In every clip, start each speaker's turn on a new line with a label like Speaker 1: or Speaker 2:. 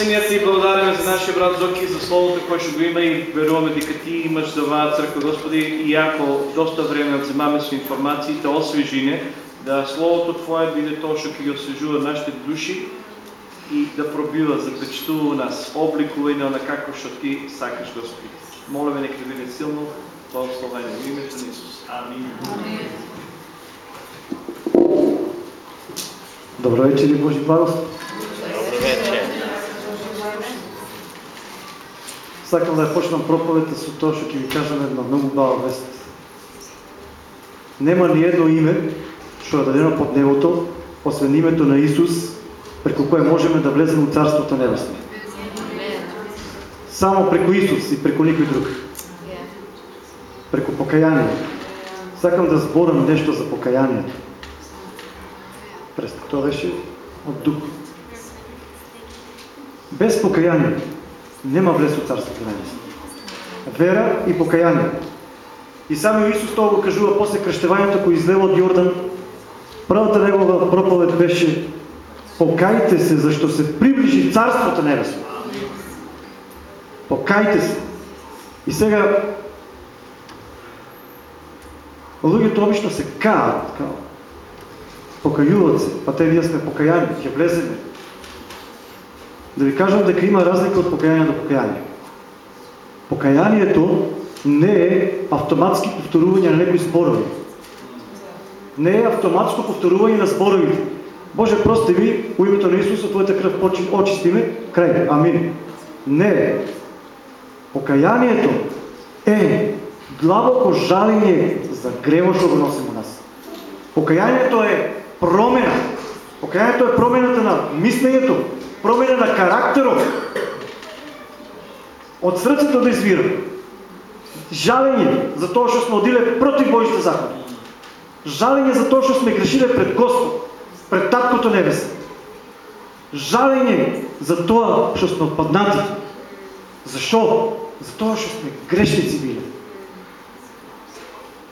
Speaker 1: самият ти благодарим за нашия брат Зоки, за словото, което ще го има и веруваме дека ти имаш за това църква, Господи, и ако доста време вземаме с информации, да освежине, да Словото Твое биде то, що ги освежува нашите души и да пробива, запечатува нас, обликува на како що ти сакаш, Господи. Молиме нека да биде силно, благословение в името на Исус. Амин.
Speaker 2: Добро вечер и Божи благослов.
Speaker 1: Добро вечер.
Speaker 2: Сакам да ја почнам проповедта со тоа што ќе ви кажам една многу бава вест. Нема ни едно име што е дадено под небото, освен името на Исус, преку кое можеме да влеземе у Царството Небесно. Само преку Исус и преку никој друг. Преку покаяние. Сакам да зборам нешто за покаянието. През тоа беше од дух. Без покаяние нема влез у Царството Небесно. Вера и покаяние. И само Исус тоа го кажува после кръщевањето кој излева од Јордан. Првата негова проповед беше Покајте се, зашто се приближи Царството Небесно. Покајте се. И сега луѓето обично се каат, као. Покајуват се, па те вие сме покаяни, ќе влеземе. Да ви кажам дека има разлика од покаяние до покаяние. Покаянието не е автоматски повторување на некои зборови. Не е автоматско повторување на зборовите. Боже, прости ми, у името на Исуса, Твоята кръв очисти ме, край, амин. Не е. Покаянието е длабоко жалење за грево што го носим у нас. Покаянието е промена. Покаянието е промената на мислењето, промена на карактерот. Од срцето да извира. Жалење за тоа што сме одиле против Божите закони. Жалење за тоа што сме грешиле пред Господ, пред Таткото Небесно. Жалење за тоа што сме отпаднати. Зашо? За тоа што сме грешници биле.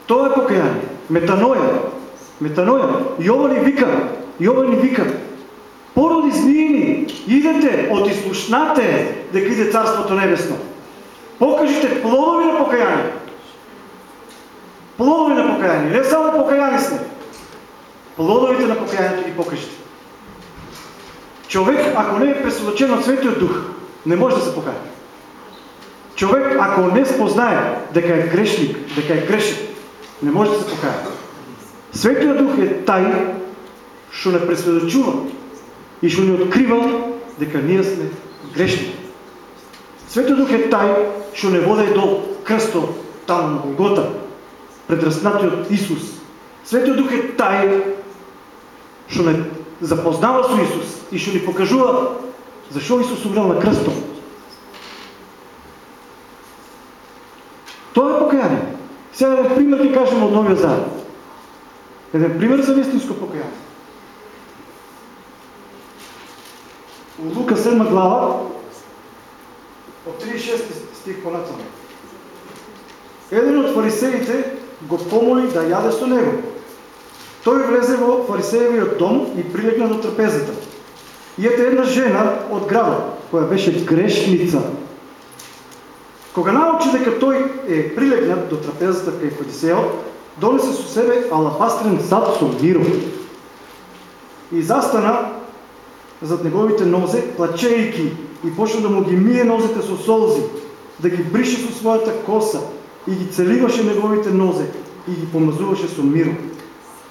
Speaker 2: Тоа е покаяние. Метаноја. Метаноја. Јова ни вика, Јова ни вика, породи змиени, идете, отислушнате дека иде Царството Небесно. Покажите плодови на покаяние. Плодови на покаяние. Не само покаяни сме. Плодовите на покаянието ги покажете. Човек, ако не е пресведочен от Светиот Дух, не може да се покая. Човек, ако не спознае дека е грешник, дека е грешен, не може да се покая. Светиот Дух е тај што не пресведочува и што ни открива дека ние сме грешни. Светиот Дух е тај што не води до крстот там на Голгота, пред разнатиот Исус. Светиот Дух е тај што не запознава со Исус и што ни покажува зашо Исус умрел на крстот. Тоа е покаяние. Сега еден пример ќе кажем од Новиот Завет. Еден пример за вистинско покаяние. У Лука 7 глава, од 36 стих понатаму. Еден од фарисеите го помоли да јаде со него. Тој влезе во фарисеевиот дом и прилегна до трапезата. И ете една жена од градот, која беше грешница. Кога научи дека тој е прилегнат до трапезата кај фарисеот, донесе со себе алабастрен сад со миров. И застана зад неговите нозе, плачејки, и почна да му ги мие нозете со солзи, да ги брише со својата коса, и ги целиваше неговите нозе, и ги помазуваше со миров.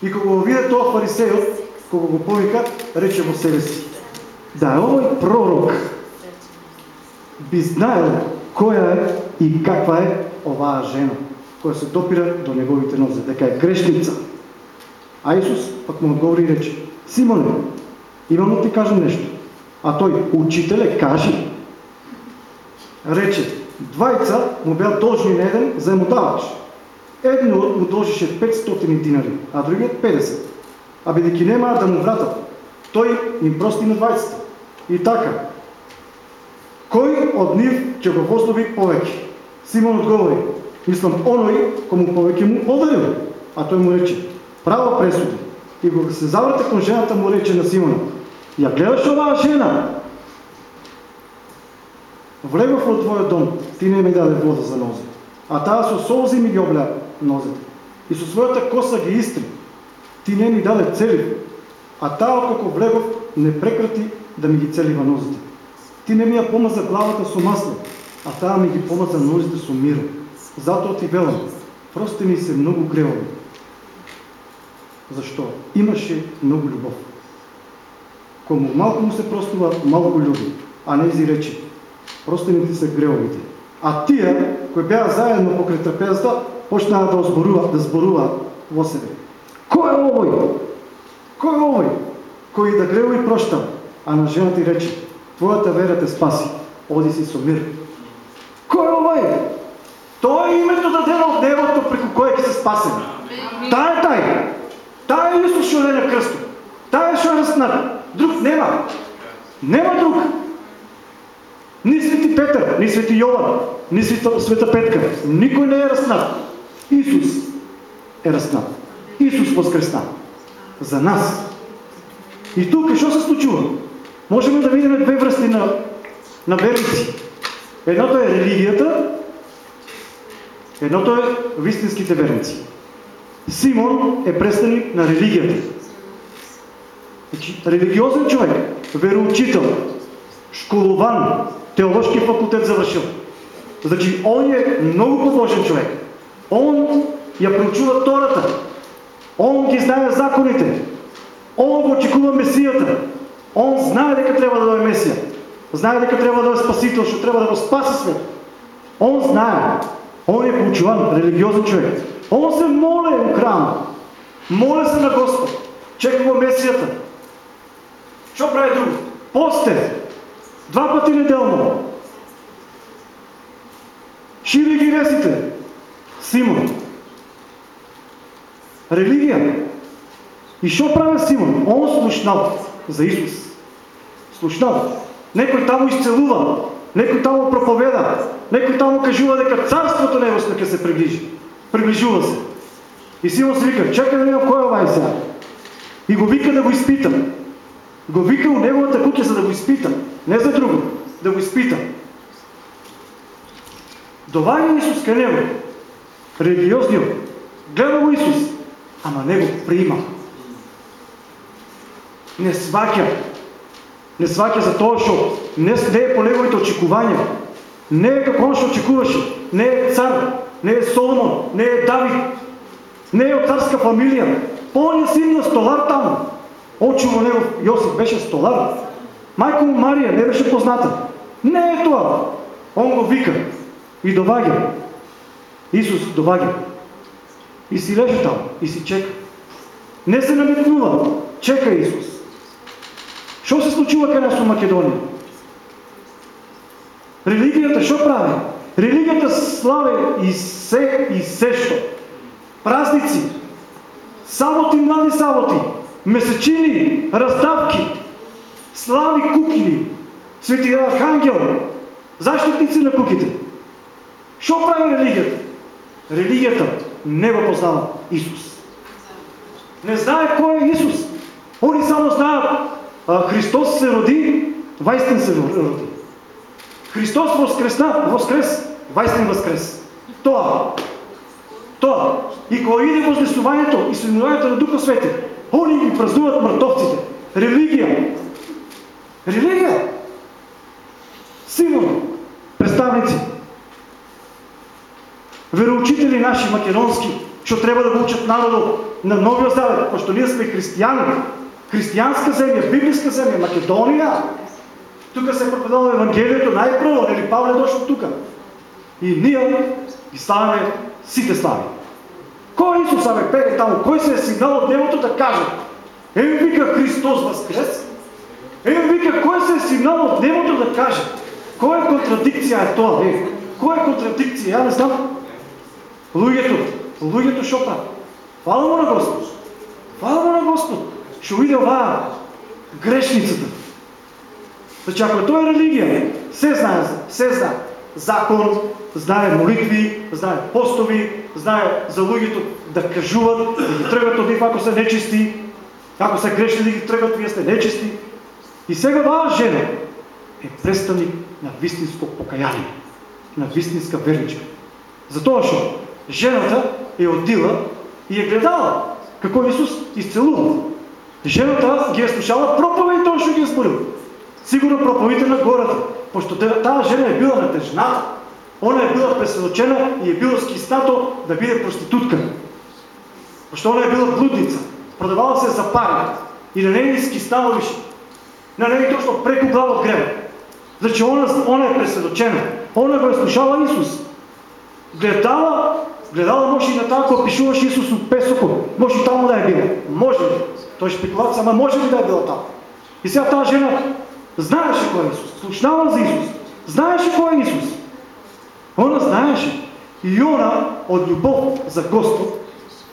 Speaker 2: И кога го виде тоа фарисеот, кога го повика, рече во себе си, да овој пророк би знаел која е и каква е оваа жена, која се допира до неговите нозе, дека е грешница. А Исус пак му одговори и рече, Симоне, имам да ти кажам нешто. А тој, учителе, кажи. Рече, двајца му беа должни на еден заемодавач. Едниот му должише 500 динари, а другиот 50. А бидејќи немаа да му вратат, тој им прости на двајцата. И така, кој од нив ќе го возлови повеќе? Симон одговори, мислам, оној кому повеќе му подарил. А тој му рече, право пресуди. И кога се заврата кон жената му рече на Симона, ја гледаш оваа жена? Влегов во твојот дом, ти не ми даде вода за нозе. А таа со солзи ми ги обля нозете. И со својата коса ги истри. Ти не ми даде цели. А таа откако влегов не прекрати да ми ги целива нозете. Ти не ми ја помаза главата со масло, а таа ми ги помаза нозите со миро. Затоа ти велам, прости ми се многу гревови. Защо? Имаше много любов. Кому малко му се простува, малко люби, а не изречи. Ти са гревовите. А тия, кои бяха заедно покрай трапезата, почнаа да зборува, да зборува во себе. Кој е овој? Кој е овој? Кој да гревови проща, а на жената и рече, твоята вера те спаси, оди си со мир. Кој е овој? Тоа е името дадено од небото преку кое ќе се спасеме. Таа е тај. Таа е Исус што на крстот. Таа е што е. Друг нема. Нема друг. Ни Свети Петър, ни Свети Йован, ни Света, Света Петка. Никой не е раснат. Исус е раснат. Исус възкресна. За нас. И тук що се случва? Можем да видим две връзки на, на верници. Едното е религията, едното е в истинските верници. Симон е престаник на религията. Значи, религиозен човек, вероучител, школован, теоложки факултет завършил. Значи, он е много подложен човек. Он я проучува Тората. Он ги знае законите. Он го очекува Месията. Он знае дека трябва да дойде Месия. Знае дека трябва да е Спасител, ще трябва да го спаси свет. Он знае. Он е поучуван, религиозен човек. Он се моли у храма. Моля се на Господ. Чекува Месията. Що прави друго? Посте. Два пъти неделно. Шири ги вестите. Симон. Религия. И що прави Симон? Он слушнал за Исус. Слушнал. Некој таму изцелува. Некој таму проповеда. Некој таму кажува дека царството небесно ќе се приближи. Приближува се. И Симон се вика, чекай да видам кој е овај сега. И го вика да го изпитам. Го вика у неговата куќа за да го изпита. Не за друго. Да го изпита. Доваѓа Исус кај него. Религиозниот. Гледа го Исус. Ама него приима. Не сваќа. Не сваќа за тоа што не, е по неговите очекувања. Не е како он што очекуваше. Не е цар. Не е Соломон. Не е Давид. Не е од царска фамилија. Е син на столар таму. Очи него Йосиф беше столар. Майко му Мария не беше позната. Не е това. Он го вика и доваѓа. Исус доваѓа. И си лежи там и си чека. Не се намекнува. Чека Исус. Що се случува кај нас у Македонија? Религията що прави? Религията слави и се и сешто. Празници, саботи, млади саботи, месечини, раздавки, слави кукли, свети архангел, защитници на куките. Що прави религията? Религията не го познава Исус. Не знае кой е Исус. Они само знаят а, Христос се роди, Вайстин се роди. Христос воскресна, воскрес, Вайстин възкрес. Това. Това. И кога иде вознесувањето и свинувањето на Духа Свети, они ги празнуват мъртовците. Религия. Религия. Симон. Представници. Вероучители наши македонски, що трябва да го учат народу на Новия Завет, защото ние сме християни. Християнска земя, библейска земя, Македония. Тук се проповядва Евангелието най-първо, нели Павле дошъл тук. И ние ги славяме сите слави. Кой Исус абе пее там? Кой се е сигнал от небото да каже? Ем вика Христос възкрес. Ем вика, кой се е сигнал от небото да каже? Коя контрадикция е това? Е? Коя контрадикция? Я не знам. Луѓето, луѓето шо прави? Му на Господ. Фала му на Господ. Ще види оваа грешницата. Значи ако той е религия, се знае, се знае закон, знае молитви, знае постови, знае за луѓето да кажуват, да ги тръгват от них, ако са нечисти, ако са грешни да ги тръгват, вие сте нечисти. И сега оваа жена, е представник на вистинско покаяние, на вистинска верничка. Затоа што жената е отдила и е гледала како Исус изцелува. Жената ги е слушала проповеди тоа што ги е зборил. Сигурно проповедите на гората, пошто таа жена е била натежната, она е била пресведочена и е било скистато да биде проститутка. Пошто она е била блудница, продавала се за пари и на нея скистало више. На нея точно преко глава грева. Значи она, она е пресведочена. Она го е слушала Исус. Гледала, гледала може и на таа која пишуваше Исус от Песоко. Може и таму да е била. Може ли? Той шпекулация, ама може ли да е била там? И сега тази жена знаеше кой е Исус. Слушнава за Исус. Знаеше кой е Исус. Она знаеше. И она от любов за Господ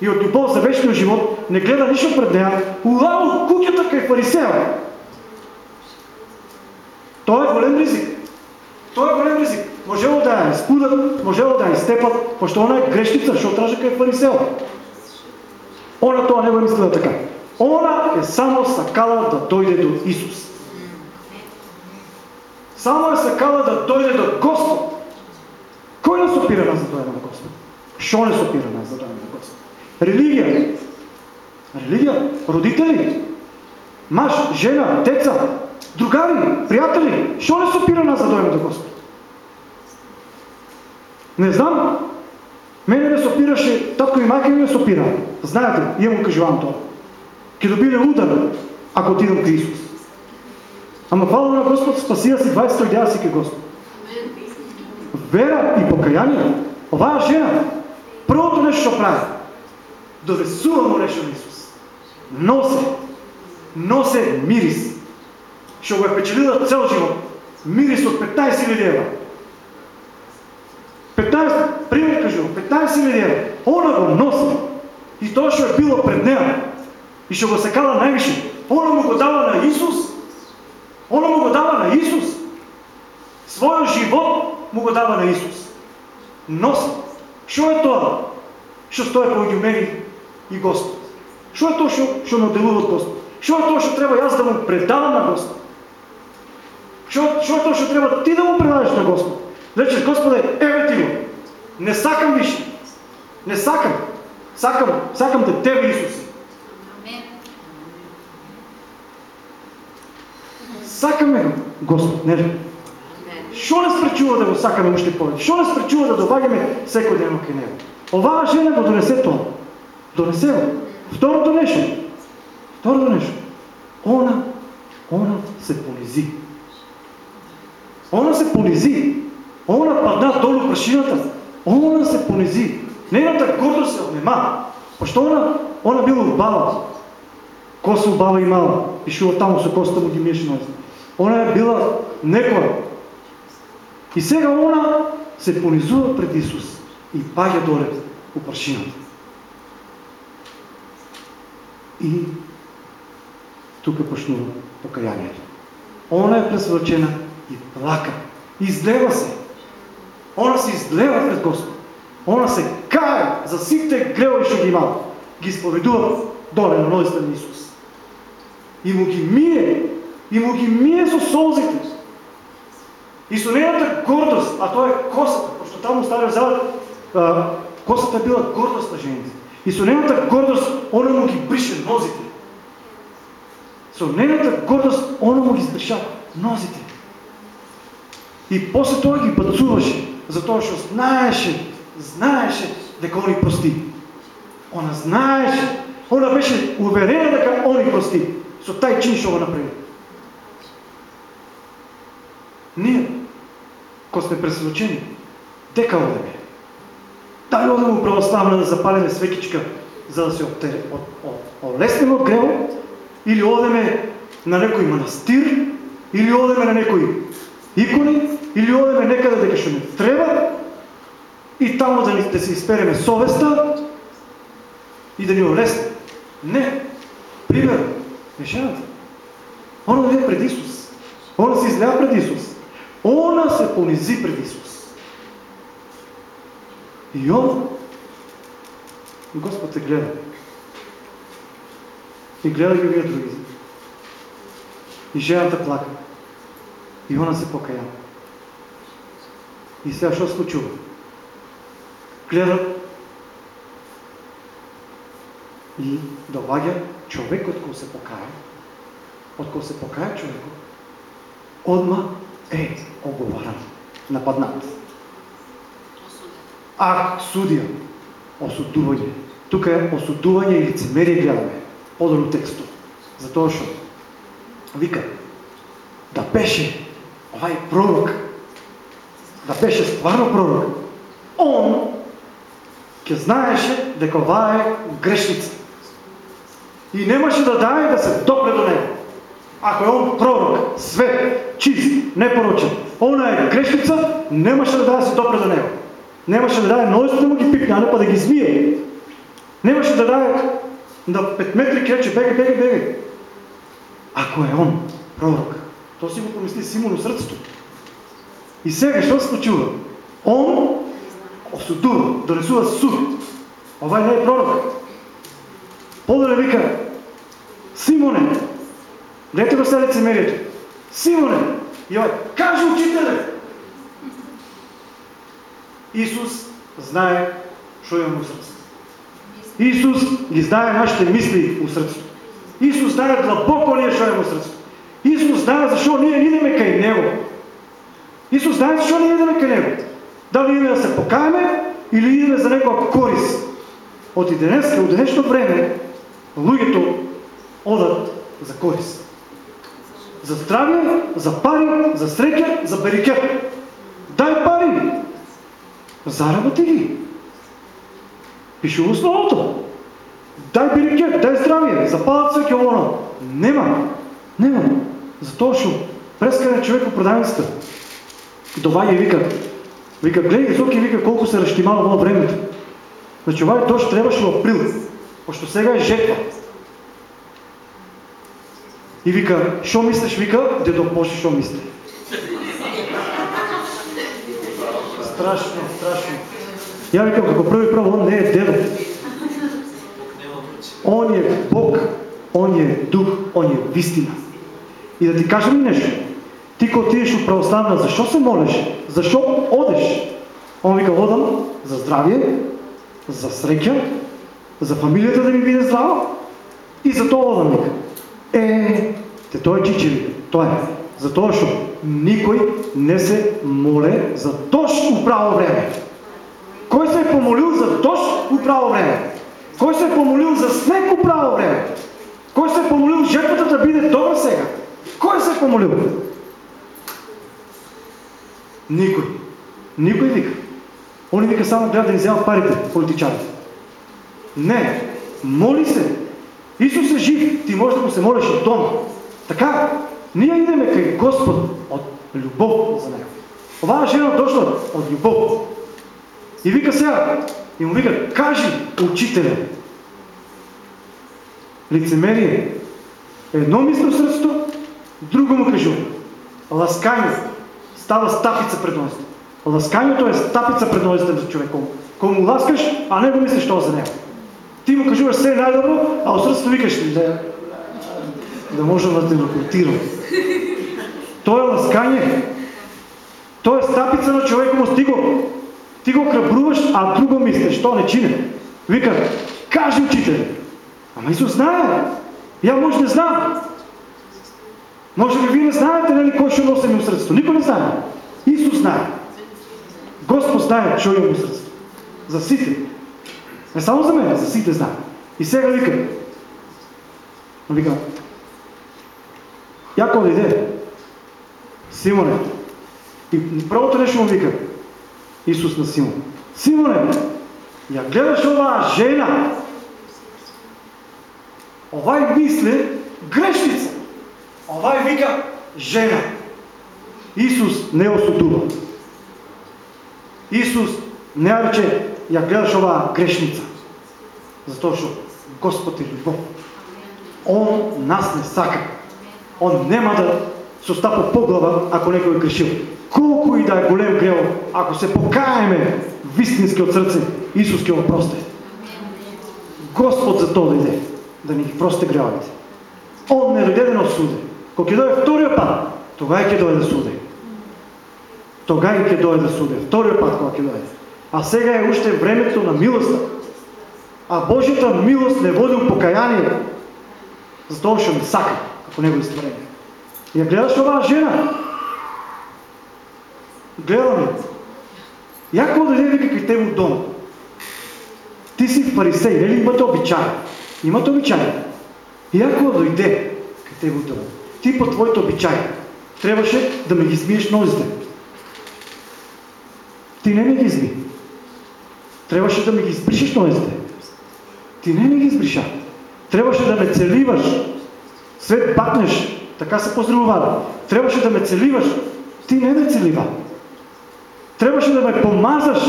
Speaker 2: и от любов за вечния живот не гледа нищо пред нея, улава кукята кај фарисея. Той е голем ризик. Той е голем ризик. Можело да я изпудат, можело да я изтепат, пошто она е грешница, защото тража кај фарисея. Она тоа не го мислила така. Она е само сакала да дойде до Исус. Само е сакала да дойде до Господ. Кой не опира нас за дойде на Господ? Що не опира нас за дойде на Господ? Религия. Религия. Родители. Маж, жена, деца, другари, приятели. Що не опира нас за дойде на Господ? Не знам. Мене не сопираше, татко и майка ми не сопира. Знаете, имам кажувам това. Ке добине удар, ако отидам к Исус. Ама фала на Господ, спасия си 20 страдя си Господ. Вера и покаяние. Оваа жена, првото нещо што прави, довесува му нещо на Исус. Носе, носе мирис, што го е печелила цел живот. Мирис от 15 000 евра. 15, пример кажу, 15 000 евра. Она го носи. И тоа што е било пред нея, и ще го секала най-више. Она му го дава на Исус. Она му го дава на Исус. Своя живот му го дава на Исус. Носи. Що е това? Що стои помеѓу мене и Господ? Що е тоа што, што наделува от Господ? Що е тоа што треба аз да му предавам на Господ? Що, що е тоа што треба ти да му предадеш на Господ? Речеш, Господе, еве ти го. Не сакам више. Не сакам. Сакам, сакам те Тебе, Исус. Сакаме го, Господ, нели? Що не спречува да го сакаме още повече? Що не спречува да добавяме всеки ден кај него? Оваа жена го донесе тоа. Донесе го. Второто нещо. Второто нещо. Она, она се понизи. Она се понизи. Она падна долу прашината. Она се понизи. Нейната гордост се отнема. Пошто она, она била убава. Коса убава имала. Пишува таму со коста му ги миеше. Она е била некоја. И сега она се понизува пред Исус и паѓа доле у прашината. И тука почнува покаянието. Она е пресвърчена и плака. Излева се. Она се излева пред Господ. Она се кае за сите гревови што ги имала. Ги изповедува доле на нозите на Исус. И му ги мие и му ги мие со солзите. И со нејната гордост, а тоа е косата, пошто таму Стариот Завет косата била гордост на жените. И со нејната гордост она му ги брише нозите. Со гордост она му ги збриша нозите. И после тоа ги бацуваше, затоа што знаеше, знаеше дека они прости. Она знаеше, она беше уверена дека они прости со тај чин што го направи. Ние, кога сме пресвечени, дека одеме? Дали одеме у православна да запалиме свекичка, за да се олеснеме од грево? Или одеме на некој манастир? Или одеме на некои икони? Или одеме некаде дека што не треба? И таму да, да се изпереме совеста и да ни олесне? Не. Пример, решената. Она дойде пред Исус. Она се излява пред Исус. Она се понизи пред Исус. И он, Господ те гледа. И гледа ги вие други. И жената плака. И она се покая. И сега що случува? Гледат и доаѓа човекот кој се покая, од кој се покая човекот, одма е оговаран, нападнат. А судија, осудување. Тука е осудување и лицемерие гледаме, подобно тексту. Затоа што вика да беше овај пророк, да беше стварно пророк, он ќе знаеше дека оваа е грешница. И немаше да даде да се допре до него. Ако е он пророк, свет, чист, непорочен, она е грешница, немаше да даде да се допре до него. Немаше да даде нозите да му ги пипне, а не па да ги звие. Немаше да даде на 5 метри крече, бега, бега, бега. Ако е он пророк, то си го помисли Симон в сърцето. И сега, що се случва? Он осудува, донесува суд. Ова не е пророк. Подале вика, Симоне, гледайте го сега лицемерието. Симоне, и ова, кажи учителе! Исус знае що имаме в сърцето. Исус ги знае нашите мисли у сърцето. Исус знае длабоко ние що имаме в сърцето. Исус знае защо ние идеме кај Него. Исус знае защо ние идеме кај Него. Дали идеме да се покаяме или идеме за Негова корис. От и днес, от днешно време, луѓето одат за корис. За здравие, за пари, за среќа, за берикет. Дай пари! Заработи ги. Пише основното. Дай берикет, дай здравие, запалят се оно. Нема. Нема. Затоа што прескане човек по продавницата. Доваѓа и вика, вика, гледай, Зоки вика колко се разтимава во времето. Значи овај дощ трябваше в април, пошто сега е жетва. И вика, що мислиш, вика, дедо Боже, що мисли? Страшно, страшно. Я викам, како први прво, он не е дедо. Он е Бог, он е дух, он е вистина. И да ти кажем нещо. Ти когато отидеш в православна, защо се молиш? Защо одеш? Он вика, одам за здравие, за среќа, за фамилията да ми биде здрава и за това одам вика. Е, те той е чичи, той е. Затоа што никой не се моле за у право време. Кой се е помолил за у право време? Кой се е помолил за снег у право време? Кой се е помолил жертвата да биде добра сега? Кой се е помолил? Никой. Никой вика. Они вика само гледа да вземат парите, политичарите. Не. Моли се. Исус е жив. Ти можеш да му се молиш от дома. Така. Ние идеме кај Господ от любов за него. Оваа жена дошла от любов. И вика сега, и му вика, кажи, учителя. Лицемерие. Едно мисли в сърцето, друго му кажу. Ласкање става стапица пред нозите. Ласкањето е стапица пред нозите за човеком. Кога му ласкаш, а не го мислиш тоа за него. Ти му кажуваш се най-добро, а от сърцето викаш да, да можем да те рекрутирам. То е ласкање. То е стапица на човеком, ти го, ти го храбруваш, а друго мислиш, то не чине. Вика, кажи учитель. Ама Исус знае. Я може не знам. Може би вие не знаете нали, кой ще носи ми в сърцето. Никой не знае. Исус знае. Господ знае, що има в сърцето. За сите. Не само за мен, за сите знае. И сега вика. Вика. Яко да иде. Симоне. И първото нещо му вика. Исус на Симон. Симоне, я гледаш ова жена. Овај мисли грешница. Овај вика жена. Исус не осудува. Исус не рече, я гледаш ова грешница. Затоа што Господ е любов. Он нас не сака. Он нема да се остапа по глава, ако некој е грешил. Колко и да е голем грел, ако се покаеме вистински от сърце, Исус ќе го прости. Господ за то дойде, да ни ги прости грелите. Он не дойде да нас суди. Кога ќе дойде втория пат, тогава ќе дойде да суди. Тога и ќе дојде суден. Вториот пат кога ќе дојде. А сега е уште времето на милоста. А Божјата милост не води покаяние. Затоа што ме сака, како негови створење. Ја гледаш оваа жена? Гледам ја. Јако дојде вика кај тебе дом. Ти си фарисей, нели имате обичај? Имате обичај. Јако дојде кај тебе дом. Ти по твоите обичај трябваше да ме ги измиеш нозите. Ти не ме ги изми. Трябваше да ми ги избришеш нозите. Ти не ми ги избриша. Трябваше да ме целиваш. Свет бакнеш. Така се поздравува. Трябваше да ме целиваш. Ти не ме целива. Трябваше да ме помазаш.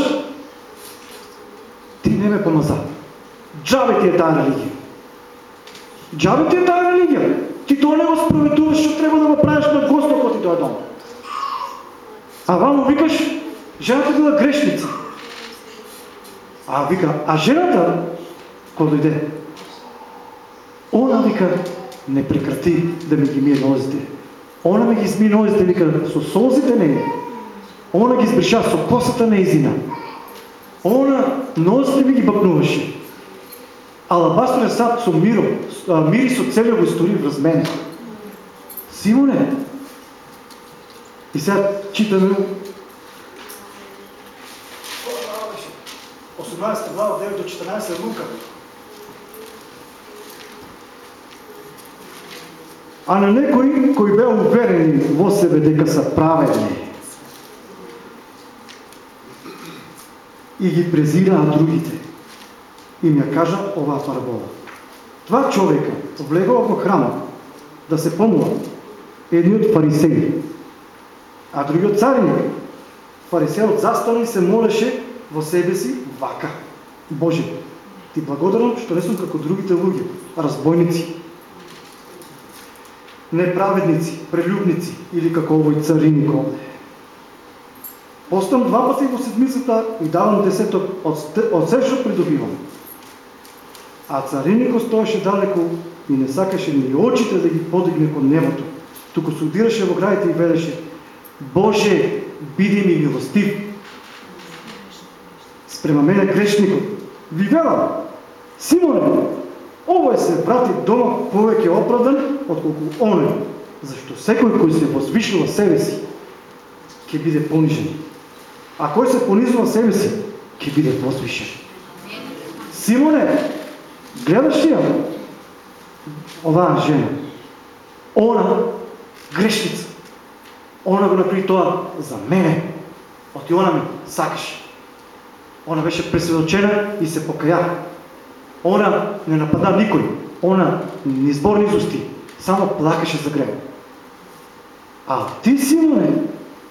Speaker 2: Ти не ме помаза. Джабе ти е тази религия. Джабе ти е тази религия. Ти то не го справедуваш, що трябва да го правиш на Господ, ако ти дойде дом. А вам викаш, жената била грешница. А вика, а жената, кога дойде, она вика, не прекрати да ми ги мие нозите. Она ми ги изми нозите, вика, со солзите не Она ги избриша со косата на езина. Она нозите ми ги бакнуваше. Алабастровия сад со миро, мири со целиот го истори врз мене. Симоне, и сега читаме 18 глава 9 до 14 Лука. А на некои кои беа уверени во себе дека са праведни и ги презираат другите, им ја кажа оваа парабола. Два човека влегува во храмот да се помола. Едниот фарисеј, а другиот цариник. Фарисеот застана и се молеше во себе си вака. Боже, ти благодарам што не сум како другите луѓе, разбойници, неправедници, прелюбници или како овој цариник овде. Постам два пати во седмицата и давам десеток од, од се што придобивам. А цариникот стоеше далеко и не сакаше ни очите да ги подигне кон небото, туку се удираше во градите и велеше Боже, биди ми милостив. Спрема мене грешникот. Ви велам, Симоне, овој се брати дома повеќе оправдан, отколку оној, зашто секој кој се возвишува себе си, ќе биде понижен. А кој се понизува себе си, ќе биде возвишен. Симоне, гледаш ли ја? Оваа жена. Она, грешница. Она го направи тоа за мене. Оти она ми сакаше. Она беше пресведочена и се покая. Она не напада никой. Она ни збор ни зусти. Само плакаше за грех. А ти, Симоне,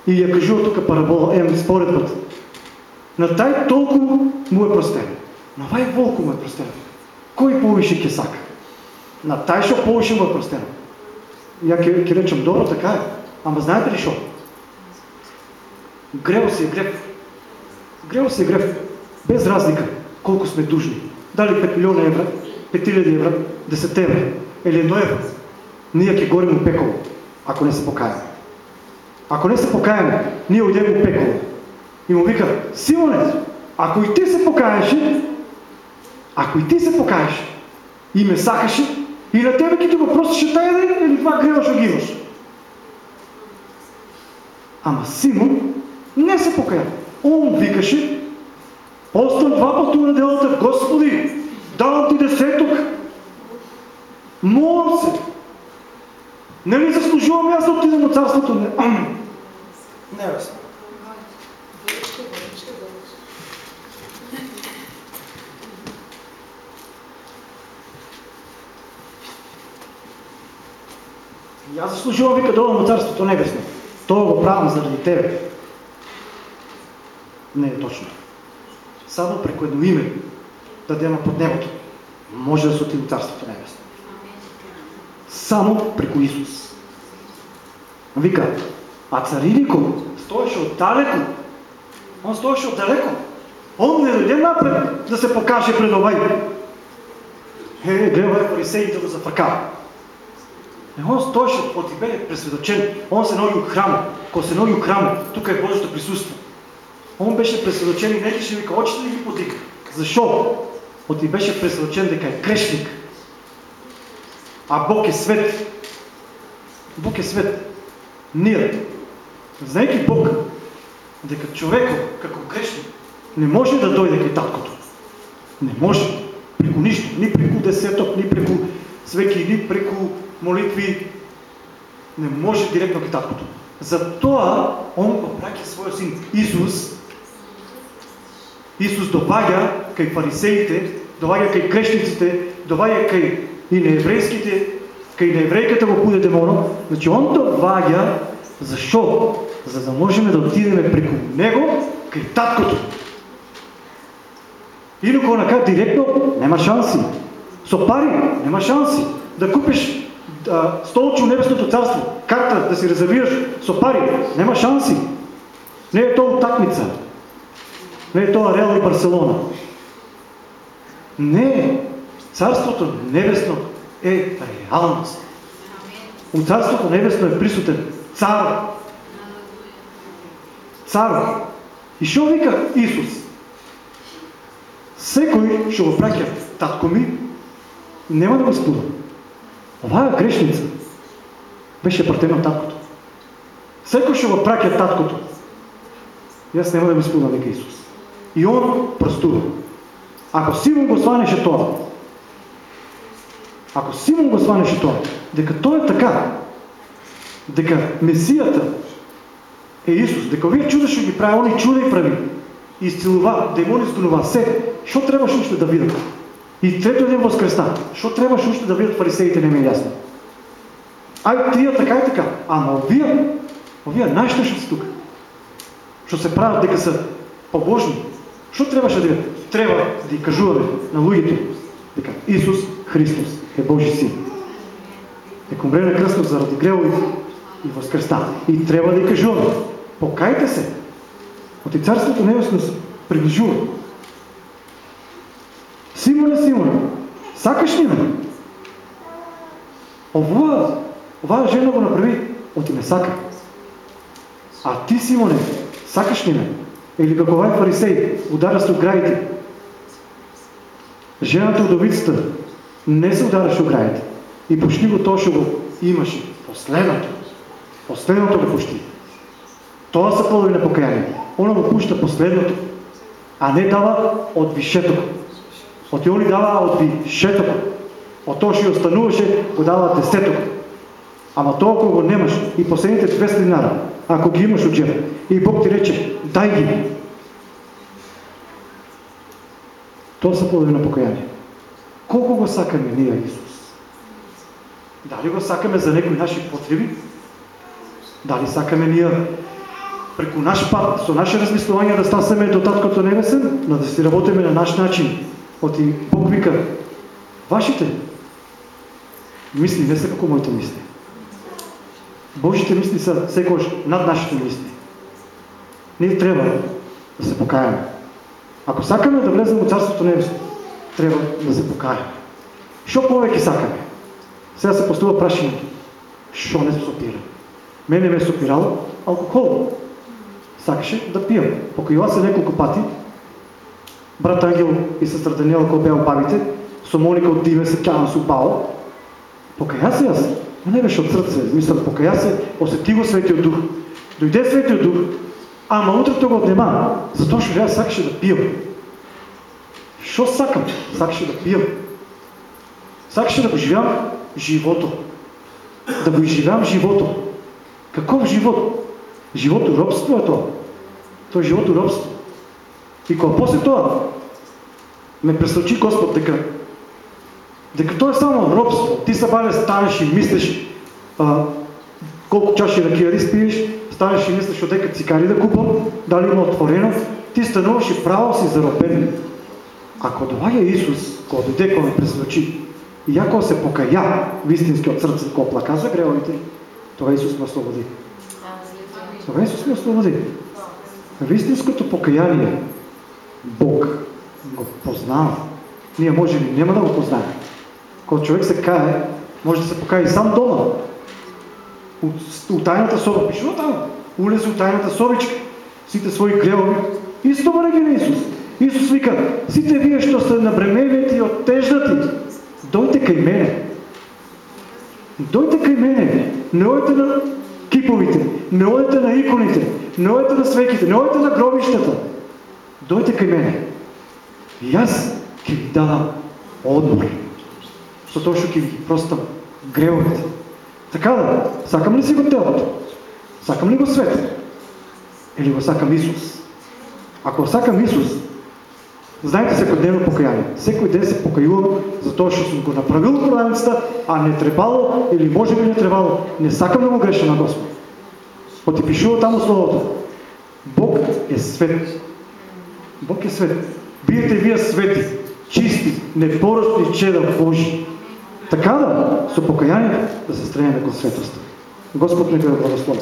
Speaker 2: и ја кажува тука парабола, ем, според път, на тај толку му е простено. На вај волку му е простено. Кој повише ќе сака? На тај што повише му е простено. Ја ќе, ќе речам, добро, така е. Ама знаете ли што? Грево си е грев. Грево си е грев. Без разлика колко сме дужни. Дали 5 милиона евра, 5000 евра, 10 евра или 1 евро. Ние ќе горим у пеколо, ако не се покаяме. Ако не се покаяме, ние уйдем у пеколо. И му вика, Симоне, ако и ти се покаеше, ако и ти се покаеш и ме сакаше, и на тебе ки ти го простеше тая ден или това грева што ги имаш. Ама Симон не се покая. Он викаше, остан два пъти на делата, Господи, давам ти десеток. Молам се. Не ли заслужувам аз да отидем на царството? Не. Не, ясно. И аз заслужувам, вика, да на Царството Небесно. Това го правим заради тебе. Не е точно. Само преко едно име да дема под небото. Може да се отиде Царството Небесно. Само преко Исус. Вика, а царинико стоеше отдалеко. Он стоеше отдалеко. Он не дойде напред да се покаже пред овай. Е, гледай фарисеите го зафракава. Не, он стоеше, от и бе пресведочен. Он се ноги от храма. Ко се ноги от храма, тук е Божието присъство. Он беше пресведочен и не ще вика, очите ли ги подига? Защо? От и беше пресведочен дека е грешник. А Бог е свет. Бог е свет. Ние, знаеки Бог, дека човеко, како грешник, не може да дойде кај таткото. Не може. Преку нищо. Ни преку десеток, ни преку свеки, ни преку молитви. Не може директно кај таткото. Затоа он го праќа својот син Исус. Исус доаѓа кај фарисеите, доаѓа кај грешниците, доаѓа кај и нееврејските, кај нееврејката го буде демоно. Значи он доаѓа защо? За да можем да отидеме преку него кај таткото. Инако онака директно нема шанси. Со пари нема шанси. Да купиш а, столче у Небесното царство, карта да си резервираш со пари, нема шанси. Не е то утакмица. Не е то Реал и Барселона. Не, Царството Небесно е реалност. У Царството Небесно е присутен цар. Цар. И що вика Исус? Секој ще го праќа татко ми, нема да го спуда. Оваа грешница беше пратена от таткото. Секој ще го праќа таткото. И аз нема да го спуда века Исус. И он простува. Ако Симон го сванеше тоа, ако Симон го сванеше тоа, дека тоа е така, дека Месијата е Исус, дека овие чуда ще ги прави, они чуда и прави, и изцелува, демони изгонува, се, що трябваше още да видят? И трето ден възкреста, що трябваше още да видят фарисеите, не ми е ясно. Ай, тия така и така, ама овие, овие нашите ще са тук. Що се правят дека са побожни. Що трябваше да? Трябва да ги кажуваме на луѓето дека Исус Христос е Божи син. Дека умре на кръстно заради гревовите и възкреста. И трябва да й кажуваме. Покайте се. От и царството небесно приближува. Симоне, Симоне, сакаш ли ме? Ова, ова жена го направи, оти ме сака. А ти, Симоне, сакаш ли ме? Или како овај фарисей, удара се ограите. Жената удовицата не се удараше ограите. И почти го точно го имаше. Последното. Последното го пущи. Това са плодови на покаяние. Она го пуща последното, а не дава от вишето. От они дава от вишето. От то ще остануваше, го дава десето. Ама толкова го немаш и последните 200 динара, ако ги имаш от джеба, и Бог ти рече, дай ги. То са плодови на покаяние. Колко го сакаме ние, Исус? Дали го сакаме за некои наши потреби? Дали сакаме ние преку наш пат, со наше размислување да стасаме до Таткото Небесен, но да си работиме на наш начин. Оти Бог вика, вашите мисли не са како моите мисли. Божите мисли са секојаш над нашите мисли. Ние трябва да се покаяме. Ако сакаме да влезем во Царството Небесно, трябва да се покаяме. Що повеќе сакаме? Сега се постува прашањето. Що не сопира? Мене ме е сопирало алкохол сакаше да пием. Покрила се неколко пати. Брат Ангел и сестра Даниела, кој беа бабите, со Моника Диве се кјавам со Пао. Покаја се јас. Но не беше од срце. Мислам, покаја се, осети го Светиот Дух. Дојде Светиот Дух, ама утрото го однема, затоа што јас сакаше да пием. Што сакам? Сакаше да пием. Сакаше да го живеам живото. Да го изживеам живото. Каков живот? Живото робство е тоа. Тоа е живото робство. И кога после тоа ме пресочи Господ дека дека тоа е само робство. Ти се бале станеш и мислиш а, колко чаши ракия ли спиеш, станеш и мислиш дека цикари да купам, дали има отворено, ти стануваш и право си заробен. Ако доаѓа Исус, кога дојде кога ме пресочи, и ако се покаја вистински од срце, кога плака за гревовите, тоа Исус ме ослободи. Това Исус ме освободи. В истинското покаяние Бог го познава. Ние може би няма да го познаем. Когато човек се кае, Може да се покая сам дома. От, от тайната соба. Пишува там. Улезе от тайната собичка. Сите свои гревови. Исто враги на Исус. Исус вика, сите вие що сте набременети и оттежнати, дойте кај мене. Дойте кај мене. Не одете на киповите, не одете на иконите, не одете на свеките, не одете на гробищата. Дойте кај мене. И аз ќе ви дадам одмор. Што ќе ви простам гревовите. Така да, сакам ли си го телото? Сакам ли го свет? Или го сакам Исус? Ако сакам Исус, знаете секојдневно покаяние. Секој ден се покајувам за тоа што сум го направил проданицата, а не требало или може би не требало. Не сакам да го греша на Господ. Оти пишува таму словото. Бог е свет. Бог е свет. Биете вие свети, чисти, непорочни чеда Божи. Така да, со покаяние да се стрене кон светост. Господ нека да благослови.